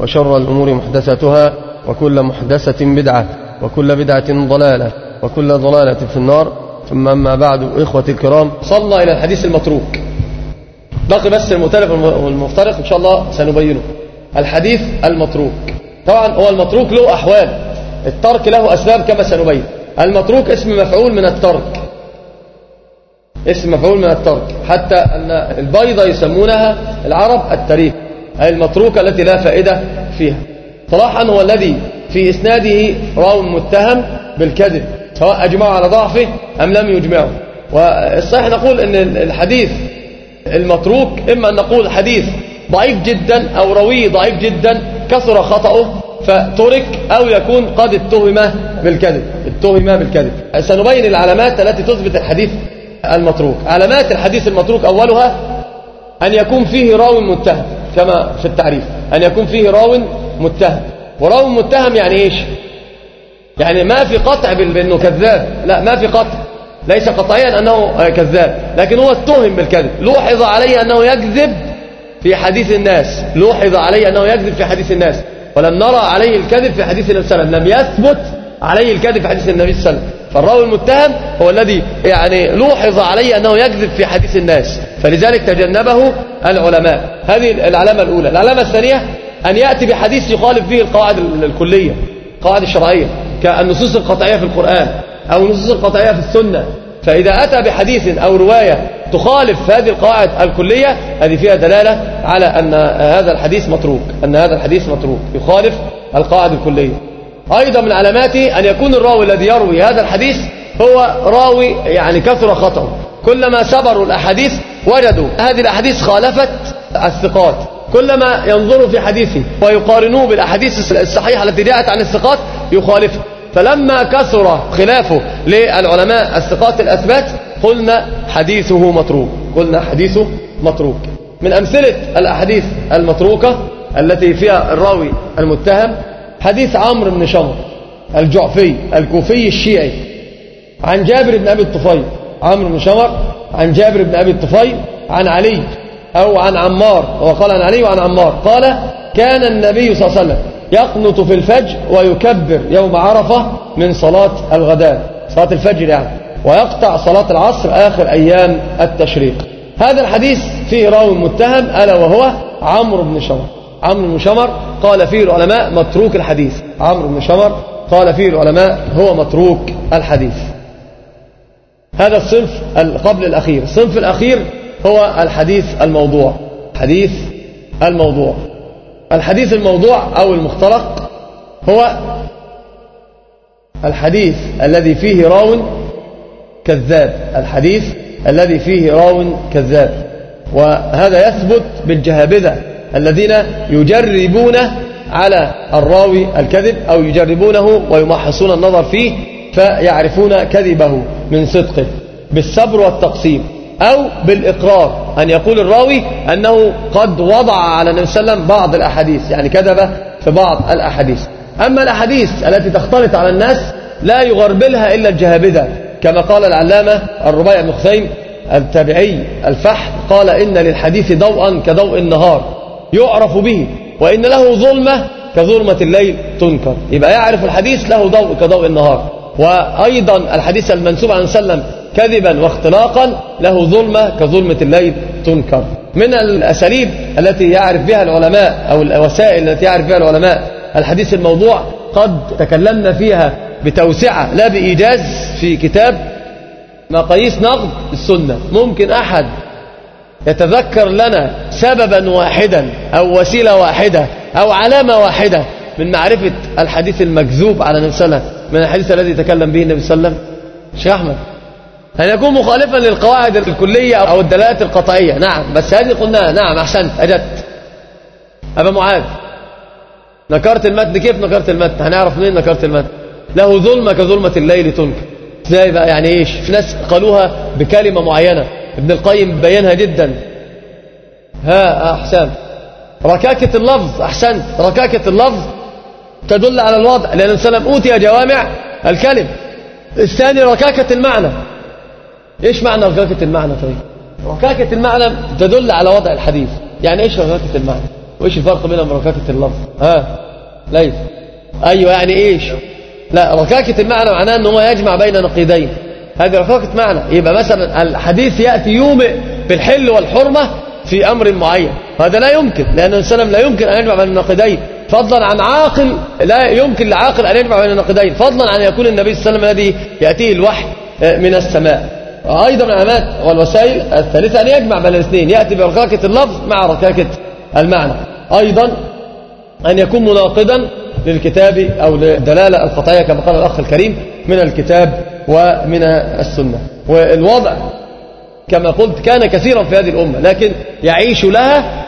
وشر الأمور محدثاتها وكل محدثة بدعة وكل بدعة ضلالة وكل ضلالة في النار. ثم أما بعد إخوة الكرام وصلنا إلى الحديث المتروك. باقي بس المؤتلف والمفترق إن شاء الله سنبينه. الحديث المتروك. طبعا هو المتروك له أحوال. الترك له أسباب كما سنبين. المتروك اسم مفعول من الترك. اسم مفعول من الترك. حتى أن البيضة يسمونها العرب التريك. أي المتروكة التي لا فائدة فيها. صلاحا هو الذي في إسناده راو متهم بالكذب سواء أجمعوا على ضعفه أم لم يجمعوا والصحيح نقول أن الحديث المتروك إما أن نقول حديث ضعيف جدا أو روي ضعيف جدا كثر خطأه فترك أو يكون قد اتهم بالكذب. اتهم بالكذب. سنبين العلامات التي تثبت الحديث المتروك. علامات الحديث المتروك أولها أن يكون فيه راو متهم. كما في التعريف أن يكون فيه راو متهم. وراو متهم يعني إيش؟ يعني ما في قطع بأنه كذاب. لا ما في قطع. ليس قطعيا أنه كذاب لكن هو اتهم بالكذب. لوحظ عليه أنه يكذب في حديث الناس. لوحظ عليه أنه يكذب في حديث الناس. ولم نرى عليه الكذب في حديث النبي صلى الله عليه وسلم. لم يثبت عليه الكذب في حديث النبي صلى الله عليه وسلم. فالراوي المتهم هو الذي يعني لوحظ عليه أنه يكذب في حديث الناس فلذلك تجنبه العلماء. هذه العلامة الأولى. العلامة الثانية أن يأتي بحديث يخالف به القواعد الكلية القواعد الشرعية كالنصوص القطعية في القرآن أو النصوص القطعية في السنة. فإذا أتى بحديث أو رواية تخالف هذه القواعد الكلية هذه فيها دلالة على أن هذا الحديث متروك أن هذا الحديث متروك يخالف القواعد الكلية. أيضا من علاماته أن يكون الراوي الذي يروي هذا الحديث هو راوي يعني كثر خطأه. كلما سبروا الأحاديث وجدوا هذه الأحاديث خالفت الثقات. كلما ينظروا في حديثه ويقارنوه بالأحاديث الصحيحة التي جاءت عن الثقات يخالفه فلما كثر خلافه للعلماء الثقات الأثبات قلنا حديثه متروك. قلنا حديثه متروك. من أمثلة الأحاديث المتروكة التي فيها الراوي المتهم حديث عمرو بن شمر الجعفي الكوفي الشيعي. عن جابر بن أبي الطفيل عمرو بن شمر عن جابر بن أبي الطفيل عن علي أو عن عمار هو قال عن علي وعن عمار. قال كان النبي صلى الله عليه وسلم يقنط في الفجر ويكبر يوم عرفة من صلاة الغداء. صلاة الفجر يعني. ويقطع صلاة العصر آخر أيام التشريق. هذا الحديث فيه راوي متهم ألا وهو عمرو بن شمر. عمرو بن شمر قال فيه العلماء متروك الحديث. عمرو بن شمر قال فيه العلماء هو متروك الحديث. هذا الصنف قبل الأخير. الصنف الأخير هو الحديث الموضوع. حديث الموضوع. الحديث الموضوع أو المختلق هو الحديث الذي فيه راو كذاب. الحديث الذي فيه راو كذاب. وهذا يثبت بالجهابذة. الذين يجربون على الراوي الكذب أو يجربونه ويمحصون النظر فيه فيعرفون كذبه من صدقه بالصبر والتقسيم أو بالإقرار. أن يقول الراوي أنه قد وضع على النبي صلى الله عليه وسلم بعض الأحاديث يعني كذب في بعض الأحاديث. أما الأحاديث التي تختلط على الناس لا يغربلها إلا الجهابذة كما قال العلامة الربيع بن التابعي الفحل قال إن للحديث ضوءا كضوء النهار. يعرف به وإن له ظلمة كظلمة الليل تنكر. يبقى يعرف الحديث له ضوء كضوء النهار. وأيضا الحديث المنسوب عن سلم كذبا واختلاقا له ظلمة كظلمة الليل تنكر. من الأساليب التي يعرف بها العلماء أو الوسائل التي يعرف بها العلماء الحديث الموضوع قد تكلمنا فيها بتوسعة لا بإيجاز في كتاب مقاييس نقد السنة. ممكن أحد يتذكر لنا سببا واحدا أو وسيلة واحدة أو علامة واحدة من معرفة الحديث المكذوب على النبي صلى الله عليه وسلم من الحديث الذي تكلم به النبي صلى الله عليه وسلم. شيخ أحمد. أن يكون مخالفا للقواعد الكلية أو الدلالات القطعية؟ نعم بس هذه قلناها. نعم أحسنت أجدت أبا معاذ. نكرت المتن كيف نكرت المتن هنعرف منين نكرت المتن له ظلمة كظلمة الليل تنكر. إزاي بقى؟ يعني إيش؟ في ناس قالوها بكلمة معينة. ابن القيم بينها جدا. ها أحسن. ركاكة اللفظ أحسنت ركاكة اللفظ تدل على الوضع لأن السلام أوتي جوامع الكلم. الثاني ركاكة المعنى. إيش معنى ركاكة المعنى؟ طيب ركاكة المعنى تدل على وضع الحديث. يعني إيش ركاكة المعنى؟ وإيش الفرق بينها وبين ركاكة اللفظ؟ ها ليس. أيوة يعني إيش؟ لا ركاكة المعنى معناه أنه يجمع بين نقيضين. هذه ركاكة معنى يبقى مثلا الحديث يأتي يومئ بالحل والحرمة في أمر معين. هذا لا يمكن لأن السلام لا يمكن أن يجمع بين النقيضين فضلا عن عاقل لا يمكن لعاقل أن يجمع بين النقيضين فضلا عن يكون النبي صلى الله عليه وسلم الذي يأتيه الوحي من السماء. أيضا من العلامات والوسائل الثالثة أن يجمع بين الاثنين. يأتي بركاكة اللفظ مع ركاكة المعنى. أيضا أن يكون مناقضا للكتاب أو للدلالة القطعية كما قال الأخ الكريم من الكتاب ومن السنة. والوضع كما قلت كان كثيرا في هذه الأمة لكن يعيش لها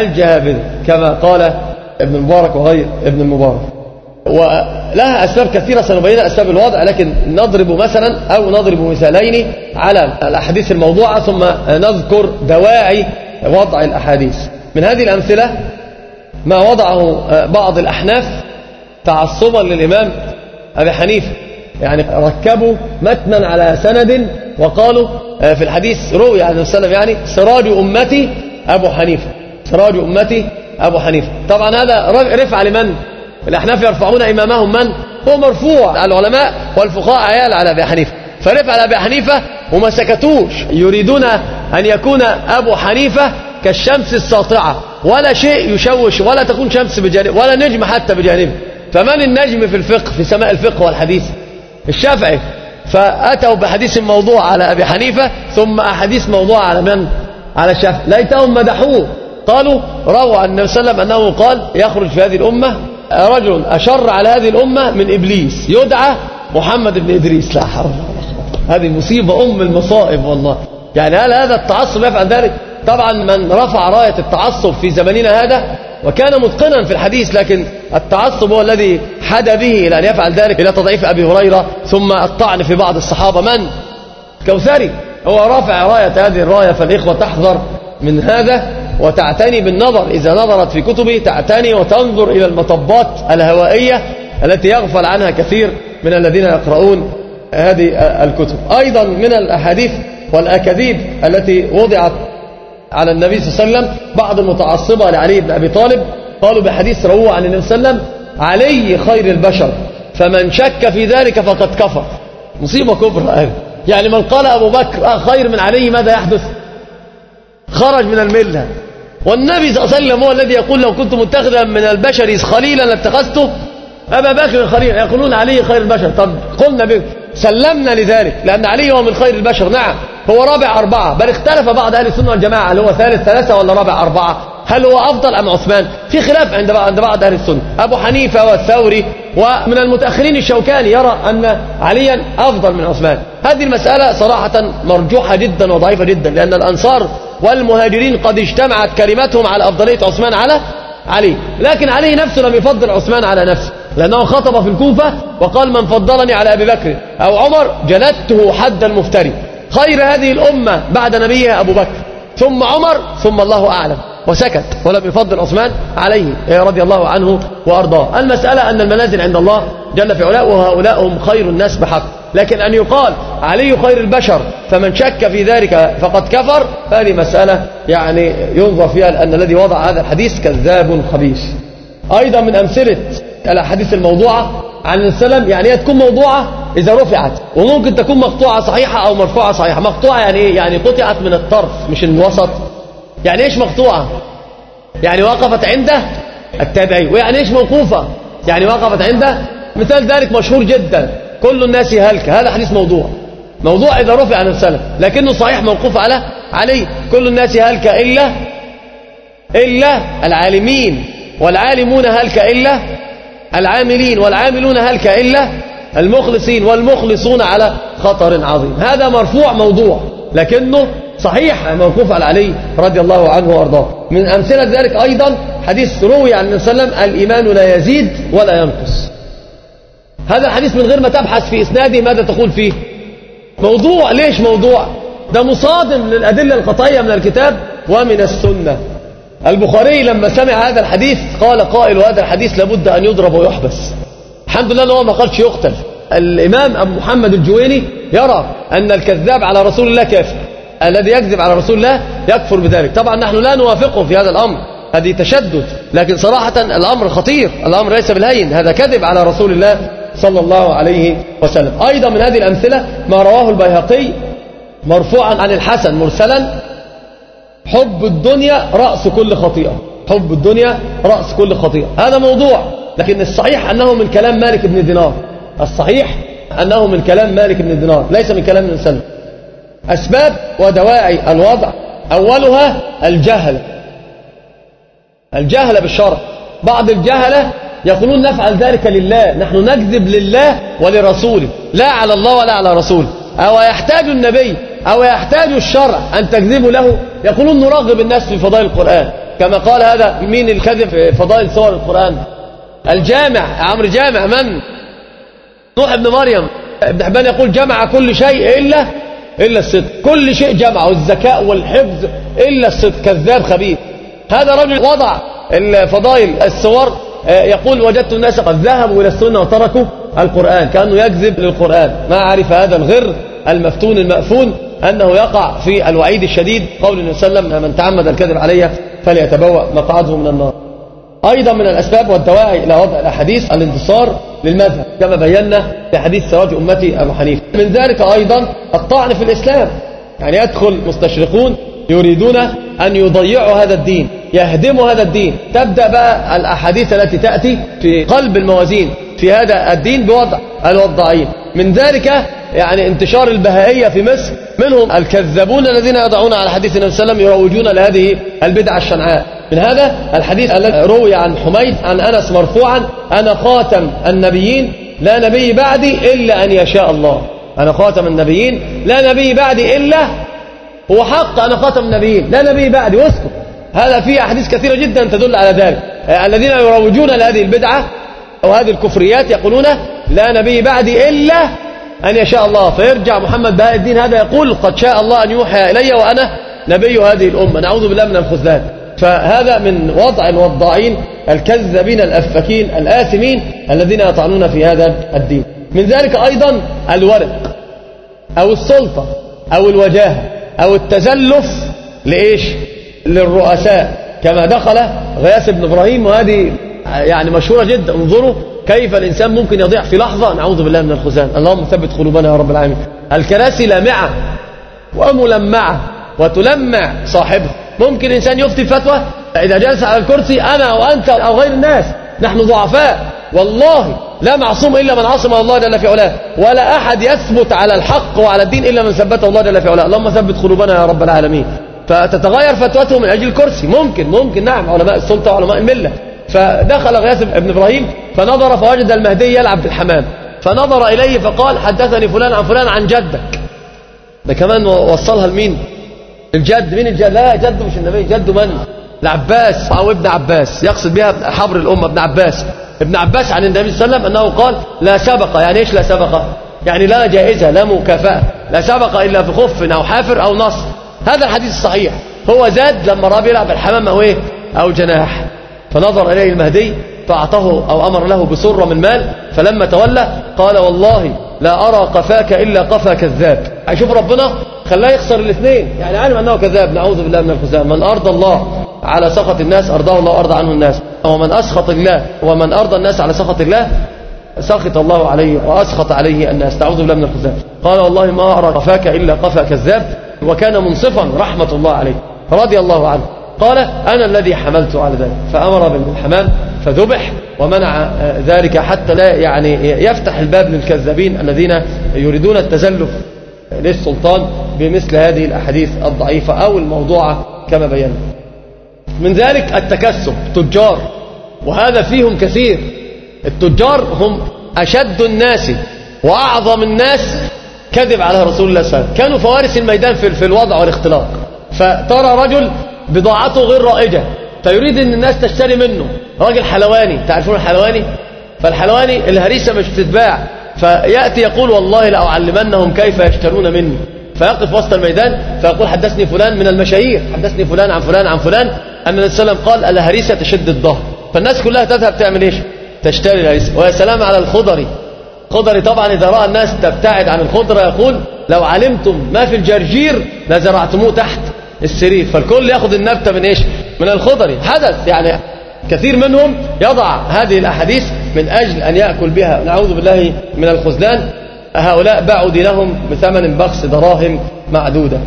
الجهابذة كما قال ابن المبارك وغير ابن المبارك ولها أسباب كثيرة سنبين أسباب الوضع لكن نضرب مثلا أو نضرب مثالين على الأحاديث الموضوعة ثم نذكر دواعي وضع الأحاديث. من هذه الأمثلة ما وضعه بعض الأحناف تعصبا للإمام أبي حنيفة. يعني ركبوا متنا على سند وقالوا في الحديث روي عن السلام يعني سراج أمتي أبو حنيفة سراج أمتي أبو حنيفة. طبعا هذا رفع لمن؟ الأحناف يرفعون إمامهم من؟ هو مرفوع العلماء والفقهاء عيال على أبي حنيفة. فرفع على أبي حنيفة وما سكتوش. يريدون أن يكون أبو حنيفة كالشمس الساطعة. ولا شيء يشوش ولا تكون شمس بجانب ولا نجم حتى بجانبه. فمن النجم في الفقه في سماء الفقه والحديث؟ الشافعي. فأتوا بحديث موضوع على أبي حنيفة ثم أحاديث موضوع على من؟ على الشافعي. ليتهم مدحوه. قالوا روى عن النبي صلى الله عليه وسلم أنه قال يخرج في هذه الأمة رجل أشر على هذه الأمة من إبليس يدعى محمد بن إدريس. لا حول هذه مصيبة أم المصائب والله. يعني هل هذا التعصب يفعل ذلك؟ طبعا من رفع راية التعصب في زمننا هذا وكان متقنا في الحديث لكن التعصب هو الذي حد به إلى أن يفعل ذلك إلى تضعيف أبي هريرة ثم الطعن في بعض الصحابة. من؟ كوثري. هو رافع راية هذه الراية فالإخوة تحذر من هذا وتعتني بالنظر. إذا نظرت في كتبه تعتني وتنظر إلى المطبات الهوائية التي يغفل عنها كثير من الذين يقرؤون هذه الكتب. أيضا من الأحاديث والأكاذيب التي وضعت على النبي صلى الله عليه وسلم بعض المتعصبة لعلي بن أبي طالب. قالوا بحديث رواه عن النبي صلى الله عليه وسلم علي خير البشر فمن شك في ذلك فقد كفر. مصيبة كبرى. يعني من قال أبو بكر خير من علي ماذا يحدث؟ خرج من الملة. والنبي صلى الله عليه وسلم هو الذي يقول لو كنت متخذا من البشر خليلا لاتخذته أبا بكر خليل يقولون علي خير البشر. طب قلنا به سلمنا لذلك لأن علي هو من خير البشر. نعم هو رابع أربعة بل اختلف بعض أهل السنة والجماعة هل هو ثالث ثلاثة ولا رابع أربعة؟ هل هو أفضل أم عثمان؟ في خلاف عند عند بعض أهل السنة. أبو حنيفة والثوري ومن المتأخرين الشوكاني يرى أن عليا أفضل من عثمان. هذه المسألة صراحة مرجوحة جدا وضعيفة جدا لأن الأنصار والمهاجرين قد اجتمعت كلمتهم على أفضلية عثمان على علي. لكن علي نفسه لم يفضل عثمان على نفسه لأنه خطب في الكوفة وقال من فضلني على أبي بكر أو عمر جلدته حد المفتري. خير هذه الأمة بعد نبيها أبو بكر. ثم عمر ثم الله أعلم. وسكت ولم يفضل عثمان عليه رضي الله عنه وأرضاه. المسألة أن المنازل عند الله جل في علاه وهؤلاء هم خير الناس بحق. لكن أن يقال علي خير البشر فمن شك في ذلك فقد كفر هذه مسألة يعني ينظر فيها لأن الذي وضع هذا الحديث كذاب خبيث. أيضا من أمثلة الأحاديث الموضوعة عن السلام يعني هي تكون موضوعة إذا رفعت. وممكن تكون مقطوعة صحيحة أو مرفوعة صحيحة. مقطوعة يعني إيه؟ يعني قطعت من الطرف مش الوسط. يعني إيش مقطوعة؟ يعني وقفت عنده التابعي ويعني إيش موقوفة؟ يعني وقفت عنده مثال ذلك مشهور جدا. كل الناس هلك هذا حديث موضوع. موضوع إذا رفع عن السلف. لكنه صحيح موقوف على عليه. كل الناس هلك إلا إلا العالمين. والعالمون هلك إلا العاملين. والعاملون هلك إلا المخلصين والمخلصون على خطر عظيم. هذا مرفوع موضوع لكنه صحيح موقوف على علي رضي الله عنه وأرضاه. من أمثلة ذلك أيضا حديث روي عن النبي صلى الله عليه وسلم الإيمان لا يزيد ولا ينقص. هذا الحديث من غير ما تبحث في إسناده ماذا تقول فيه. موضوع ليش موضوع؟ ده مصادم للأدلة القطعية من الكتاب ومن السنة. البخاري لما سمع هذا الحديث قال قائل هذا الحديث لابد أن يضرب ويحبس. الحمد لله أنه ما قالش يقتل. الإمام أبو محمد الجويني يرى أن الكذاب على رسول الله كافر. الذي يكذب على رسول الله يكفر بذلك. طبعا نحن لا نوافقه في هذا الأمر. هذه تشدد. لكن صراحة الأمر خطير. الأمر ليس بالهين. هذا كذب على رسول الله صلى الله عليه وسلم. أيضا من هذه الأمثلة ما رواه البيهقي مرفوعا عن الحسن مرسلا حب الدنيا رأس كل خطيئة. حب الدنيا رأس كل خطيئة. هذا موضوع. لكن الصحيح أنه من كلام مالك بن دينار. الصحيح أنه من كلام مالك بن دينار ليس من كلام ابن سلم أسباب ودواعي الوضع. أولها الجهل. الجهل بالشرع. بعض الجهلة يقولون نفعل ذلك لله نحن نكذب لله ولرسوله. لا على الله ولا على رسوله أو يحتاج النبي أو يحتاج الشرع أن تكذبوا له. يقولون نرغب الناس في فضائل القرآن. كما قال هذا مين الكذب في فضائل سور القرآن؟ الجامع عمرو جامع من؟ نوح ابن مريم ابن حبان يقول جمع كل شيء إلا إلا الصدق. كل شيء جمعه الذكاء والحفظ إلا الصدق كذاب خبيث هذا رجل وضع الفضائل الصور يقول وجدت الناس قد ذهبوا إلى السنة وتركوا القرآن كأنه يكذب للقرآن. ما عرف هذا الغر المفتون المأفون أنه يقع في الوعيد الشديد؟ قول النبي صلى الله عليه وسلم من تعمد الكذب علي فليتبوأ مقعده من النار. أيضا من الأسباب والدواعي إلى وضع الأحاديث الانتصار للمذهب كما بينا في حديث سراج أمتي أبو حنيفة. من ذلك أيضا الطعن في الإسلام يعني يدخل مستشرقون يريدون أن يضيعوا هذا الدين يهدموا هذا الدين. تبدأ بقى الأحاديث التي تأتي في قلب الموازين في هذا الدين بوضع الوضعين. من ذلك يعني انتشار البهائية في مصر منهم الكذابون الذين يضعون على حديث النبي صلى الله عليه وسلم يروجون لهذه البدعة الشنعاء. من هذا الحديث الذي روي عن حميد عن أنس مرفوعا أنا خاتم النبيين لا نبي بعدي إلا أن يشاء الله. أنا خاتم النبيين لا نبي بعدي إلا هو حق أنا خاتم النبيين لا نبي بعدي واسكت. هذا فيه أحاديث كثيرة جدا تدل على ذلك. الذين يروجون لهذه البدعة أو هذه الكفريات يقولون لا نبي بعدي إلا أن يشاء الله. فيرجع محمد بهاء الدين هذا يقول قد شاء الله أن يوحى إلي وأنا نبي هذه الأمة. نعوذ بالله من الخذلان فهذا من وضع الوضاعين الكذابين الأفكين الآثمين الذين يطعنون في هذا الدين. من ذلك أيضا الورق أو السلطة أو الوجاهة أو التزلف لإيش؟ للرؤساء. كما دخل غياث بن إبراهيم وهذه يعني مشهورة جدا. انظروا كيف الإنسان ممكن يضيع في لحظة. نعوذ بالله من الخزان. اللهم ثبت قلوبنا يا رب العالمين. الكراسي لامعة وملمعة وتلمع صاحبها. ممكن إنسان يفتي فتوى؟ إذا جلس على الكرسي أنا أو أنت أو غير الناس نحن ضعفاء. والله لا معصوم إلا من عصم الله جل في علاه. ولا أحد يثبت على الحق وعلى الدين إلا من ثبته الله جل في علاه. اللهم ثبت قلوبنا يا رب العالمين. فتتغير فتوته من أجل الكرسي. ممكن ممكن. نعم علماء السلطة وعلماء الملة. فدخل غياث بن إبراهيم فنظر فوجد المهدي يلعب في الحمام. فنظر إليه فقال حدثني فلان عن فلان عن جدك. ده كمان وصلها لمين؟ الجد مين الجد؟ لا جد مش النبي جد من؟ العباس أو ابن عباس يقصد بها حبر الأمة ابن عباس. ابن عباس عن النبي صلى الله عليه وسلم أنه قال لا سبق يعني إيش لا سبق؟ يعني لا جائزة لا مكافأة لا سبق إلا في خف أو حافر أو نصر هذا الحديث الصحيح. هو زاد لما رأى بيلعب الحمام أو إيه؟ أو جناح. فنظر إليه المهدي فأعطاه أو أمر له بسرة من مال فلما تولى قال والله لا أرى قفاك إلا قفا كذاب. هيشوف ربنا خلاه يخسر الاثنين. يعني علم أنه كذاب نعوذ بالله من الخزام من أرضى الله على سخط الناس أرضاه الله أرضى عنه الناس. ومن أسخط الله ومن أرضى الناس على سخط الله سخط الله عليه وأسخط عليه الناس. تعوذ بالله من الخزام قال والله ما أرى قفاك إلا قفا كذاب وكان منصفا رحمة الله عليه. رضي الله عنه. قال أنا الذي حملت على ذلك. فأمر بالحمام فذبح ومنع ذلك حتى لا يعني يفتح الباب للكذابين الذين يريدون التزلف للسلطان. بمثل هذه الأحاديث الضعيفة أو الموضوعة كما بينا. من ذلك التكسب تجار وهذا فيهم كثير. التجار هم أشد الناس وأعظم الناس كذب على رسول الله صلى الله عليه وسلم. كانوا فوارس الميدان في الوضع والاختلاق. فترى رجل بضاعته غير رائجة. فيريد إن الناس تشتري منه. راجل حلواني. تعرفون الحلواني؟ فالحلواني الهريسة مش بتتباع. فيأتي يقول والله لأعلمنهم كيف يشترون مني. فيقف وسط الميدان فيقول حدثني فلان من المشاهير حدثني فلان عن فلان عن فلان. أن النبي صلى الله عليه وسلم قال الهريسة تشد الظهر؟ فالناس كلها تذهب تعمل إيش؟ تشتري الهريسة ويا سلام على الخضري. خضري طبعا إذا رأى الناس تبتعد عن الخضرة يقول لو علمتم ما في الجرجير لزرعتموه تحت السرير. فالكل يأخذ النبتة من إيش؟ من الخضري. حدث يعني كثير منهم يضع هذه الأحاديث من أجل أن يأكل بها. نعوذ بالله من الخذلان هؤلاء باعوا دينهم بثمن بخس دراهم معدودة.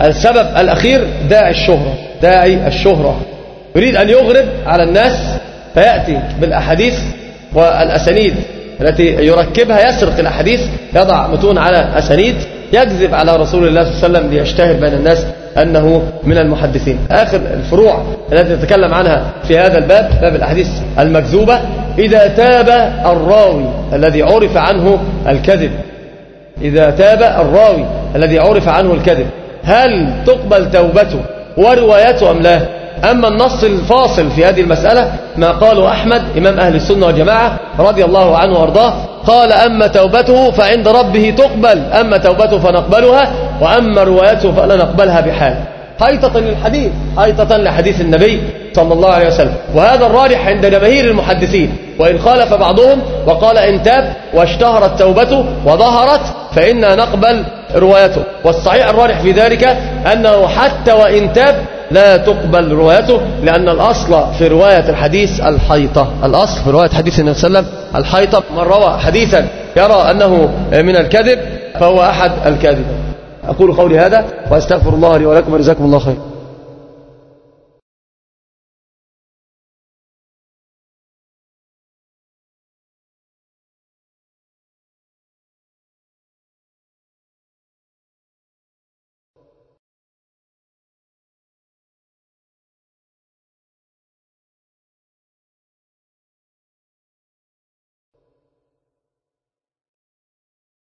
السبب الأخير داعي الشهرة داعي الشهرة. يريد أن يغرب على الناس فيأتي بالأحاديث والأسانيد التي يركبها يسرق الأحاديث يضع متون على أسانيد. يكذب على رسول الله صلى الله عليه وسلم ليشتهر بين الناس أنه من المحدثين. آخر الفروع التي نتكلم عنها في هذا الباب باب الأحاديث المكذوبة إذا تاب الراوي الذي عرف عنه الكذب. إذا تاب الراوي الذي عرف عنه الكذب. هل تقبل توبته وروايته أم لا؟ أما النص الفاصل في هذه المسألة ما قاله أحمد إمام أهل السنة والجماعة رضي الله عنه وأرضاه قال أما توبته فعند ربه تقبل أما توبته فنقبلها وأما روايته فلا نقبلها بحال. حيطة للحديث حيطة لحديث النبي صلى الله عليه وسلم. وهذا الراجح عند جماهير المحدثين. وإن خالف بعضهم وقال إن تاب واشتهرت توبته وظهرت فإنا نقبل روايته. والصحيح الراجح في ذلك أنه حتى وإن تاب لا تقبل روايته لأن الأصل في رواية الحديث الحيطة. الأصل في رواية حديث النبي صلى الله عليه وسلم الحيطة. من روى حديثا يرى أنه من الكذب فهو أحد الكاذبين. أقول قولي هذا وأستغفر الله لي ولكم وجزاكم الله خير.